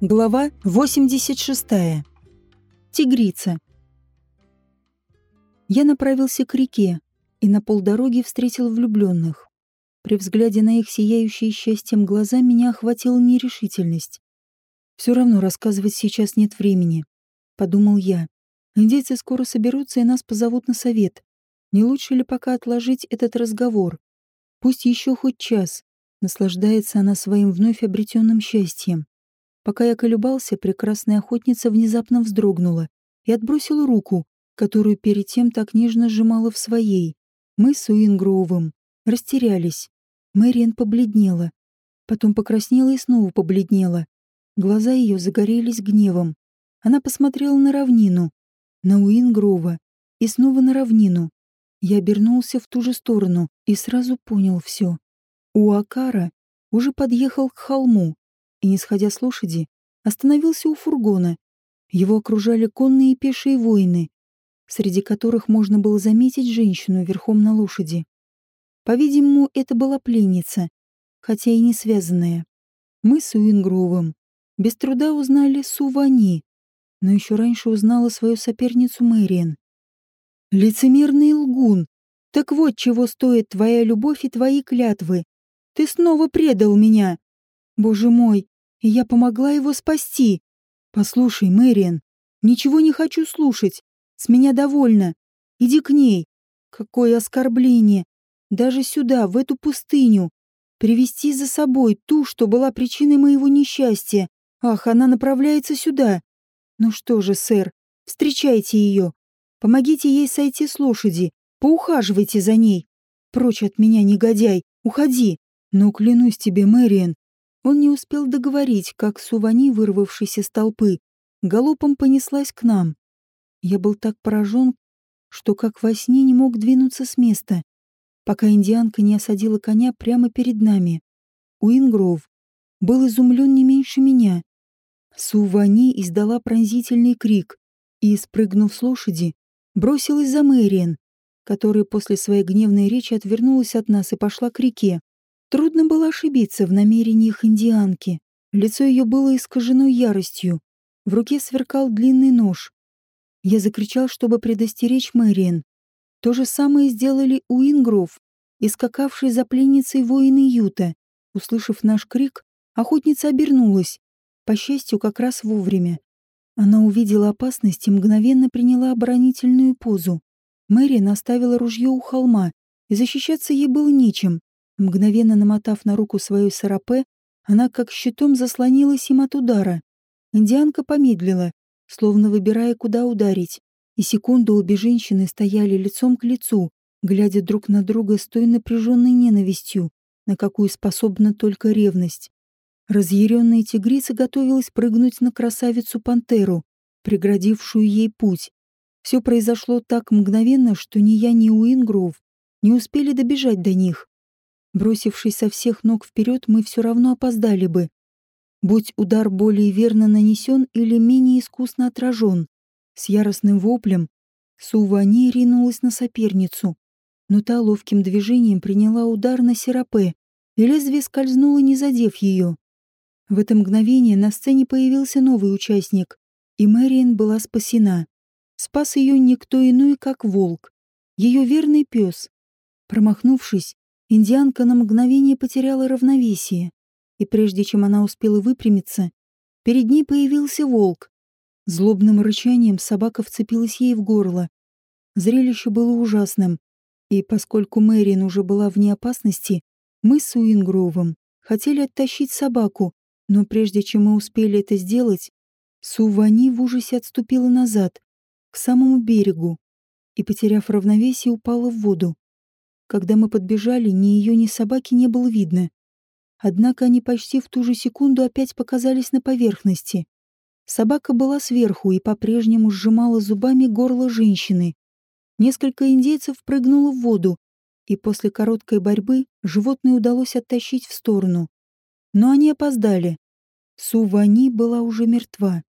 Глава 86. Тигрица. Я направился к реке и на полдороги встретил влюбленных. При взгляде на их сияющие счастьем глаза меня охватила нерешительность. Все равно рассказывать сейчас нет времени, подумал я. Индейцы скоро соберутся и нас позовут на совет. Не лучше ли пока отложить этот разговор? Пусть еще хоть час. Наслаждается она своим вновь обретенным счастьем. Пока я колебался, прекрасная охотница внезапно вздрогнула и отбросила руку, которую перед тем так нежно сжимала в своей. Мы с Уингроувом растерялись. Мэриан побледнела. Потом покраснела и снова побледнела. Глаза ее загорелись гневом. Она посмотрела на равнину, на Уингрова и снова на равнину. Я обернулся в ту же сторону и сразу понял все. Уакара уже подъехал к холму, и, не сходя с лошади, остановился у фургона. Его окружали конные и пешие воины, среди которых можно было заметить женщину верхом на лошади. По-видимому, это была пленница, хотя и не связанная. Мы с Уингровым без труда узнали Сувани, но еще раньше узнала свою соперницу Мэриан. «Лицемерный лгун! Так вот чего стоит твоя любовь и твои клятвы! Ты снова предал меня!» Боже мой, и я помогла его спасти. Послушай, Мэриан, ничего не хочу слушать. С меня довольно. Иди к ней. Какое оскорбление. Даже сюда, в эту пустыню. Привести за собой ту, что была причиной моего несчастья. Ах, она направляется сюда. Ну что же, сэр, встречайте ее. Помогите ей сойти с лошади. Поухаживайте за ней. Прочь от меня, негодяй. Уходи. Но клянусь тебе, Мэриан, он не успел договорить, как Сувани, вырвавшись из толпы, галопом понеслась к нам. Я был так поражен, что как во сне не мог двинуться с места, пока индианка не осадила коня прямо перед нами. Уингров был изумлен не меньше меня. Сувани издала пронзительный крик и, спрыгнув с лошади, бросилась за Мэриен, которая после своей гневной речи отвернулась от нас и пошла к реке. Трудно было ошибиться в намерениях индианки. Лицо ее было искажено яростью. В руке сверкал длинный нож. Я закричал, чтобы предостеречь Мэриэн. То же самое сделали Уингров и скакавший за пленницей воины Юта. Услышав наш крик, охотница обернулась, по счастью, как раз вовремя. Она увидела опасность и мгновенно приняла оборонительную позу. Мэри наставила ружье у холма, и защищаться ей было нечем. Мгновенно намотав на руку свою сарапе, она как щитом заслонилась им от удара. Индианка помедлила, словно выбирая, куда ударить. И секунду обе женщины стояли лицом к лицу, глядя друг на друга с той напряженной ненавистью, на какую способна только ревность. Разъяренная тигрица готовилась прыгнуть на красавицу-пантеру, преградившую ей путь. Все произошло так мгновенно, что ни я, ни Уингров не успели добежать до них. Бросившись со всех ног вперед, мы все равно опоздали бы. Будь удар более верно нанесен или менее искусно отражен, с яростным воплем Сувани ринулась на соперницу, но та ловким движением приняла удар на Серапе, и лезвие скользнуло, не задев ее. В это мгновение на сцене появился новый участник, и Мэриэн была спасена. Спас ее никто иной, как волк, ее верный пес. Промахнувшись, Индианка на мгновение потеряла равновесие, и прежде чем она успела выпрямиться, перед ней появился волк. Злобным рычанием собака вцепилась ей в горло. Зрелище было ужасным, и поскольку Мэрин уже была вне опасности, мы с Уингровым хотели оттащить собаку, но прежде чем мы успели это сделать, Сувани в ужасе отступила назад, к самому берегу, и, потеряв равновесие, упала в воду. Когда мы подбежали, ни ее, ни собаки не было видно. Однако они почти в ту же секунду опять показались на поверхности. Собака была сверху и по-прежнему сжимала зубами горло женщины. Несколько индейцев прыгнуло в воду, и после короткой борьбы животное удалось оттащить в сторону. Но они опоздали. Сувани была уже мертва.